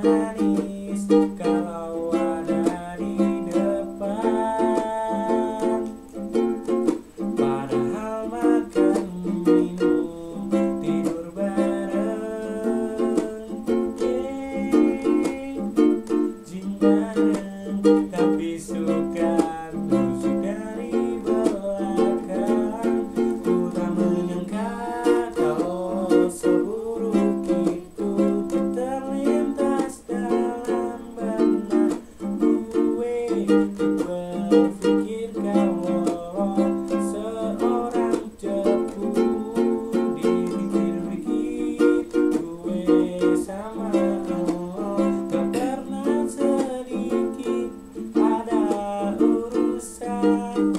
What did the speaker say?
manis kalau ada di depan padahal makan minum tidur bareng yeah. Jindan, Música